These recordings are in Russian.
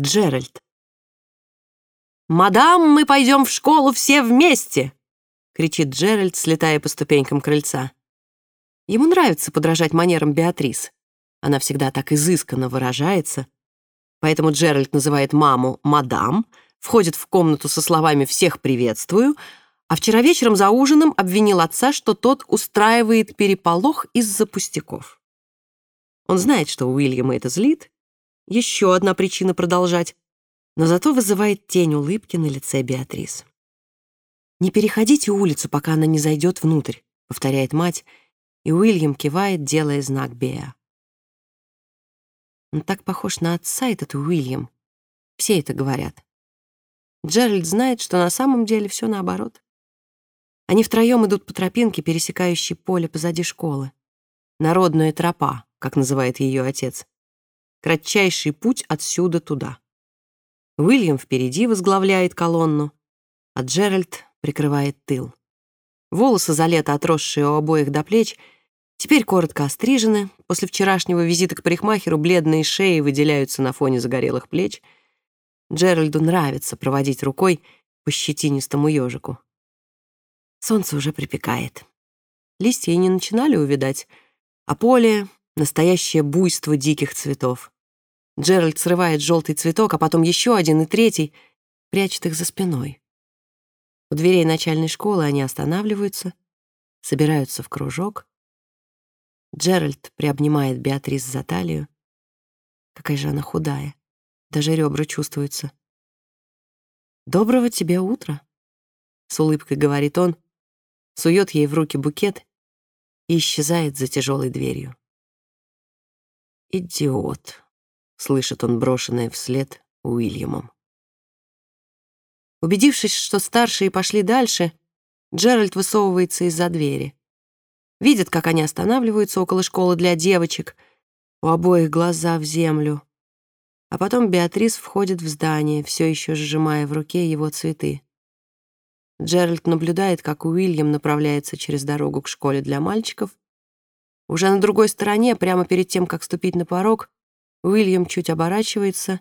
Джеральд. «Мадам, мы пойдем в школу все вместе!» — кричит Джеральд, слетая по ступенькам крыльца. Ему нравится подражать манерам Беатрис. Она всегда так изысканно выражается. Поэтому Джеральд называет маму «мадам», входит в комнату со словами «всех приветствую», а вчера вечером за ужином обвинил отца, что тот устраивает переполох из-за пустяков. Он знает, что Уильяма это злит. Еще одна причина продолжать но зато вызывает тень улыбки на лице Беатрис. «Не переходите улицу, пока она не зайдет внутрь», — повторяет мать, и Уильям кивает, делая знак Беа. Он так похож на отца, этот Уильям. Все это говорят. Джеральд знает, что на самом деле все наоборот. Они втроем идут по тропинке, пересекающей поле позади школы. Народная тропа, как называет ее отец. Кратчайший путь отсюда туда. Уильям впереди возглавляет колонну, а Джеральд прикрывает тыл. Волосы за лето, отросшие у обоих до плеч, теперь коротко острижены. После вчерашнего визита к парикмахеру бледные шеи выделяются на фоне загорелых плеч. Джеральду нравится проводить рукой по щетинистому ежику. Солнце уже припекает. Листья и не начинали увидать, а поле — настоящее буйство диких цветов. Джеральд срывает желтый цветок, а потом еще один и третий, прячет их за спиной. У дверей начальной школы они останавливаются, собираются в кружок. Джеральд приобнимает Беатрис за талию. Какая же она худая. Даже ребра чувствуются. «Доброго тебе утра», — с улыбкой говорит он, сует ей в руки букет и исчезает за тяжелой дверью. «Идиот», слышит он брошенное вслед Уильямом. Убедившись, что старшие пошли дальше, Джеральд высовывается из-за двери. Видит, как они останавливаются около школы для девочек, у обоих глаза в землю. А потом Беатрис входит в здание, все еще сжимая в руке его цветы. Джеральд наблюдает, как Уильям направляется через дорогу к школе для мальчиков. Уже на другой стороне, прямо перед тем, как ступить на порог, Уильям чуть оборачивается,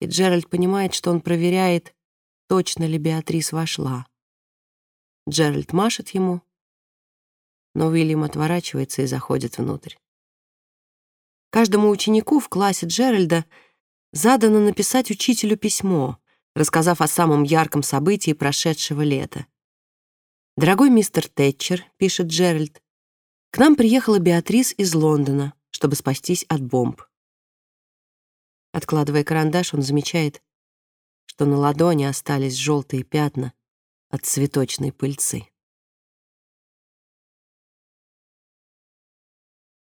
и Джеральд понимает, что он проверяет, точно ли Беатрис вошла. Джеральд машет ему, но Уильям отворачивается и заходит внутрь. Каждому ученику в классе Джеральда задано написать учителю письмо, рассказав о самом ярком событии прошедшего лета. «Дорогой мистер Тэтчер», — пишет Джеральд, «к нам приехала Беатрис из Лондона, чтобы спастись от бомб. Откладывая карандаш, он замечает, что на ладони остались желтые пятна от цветочной пыльцы.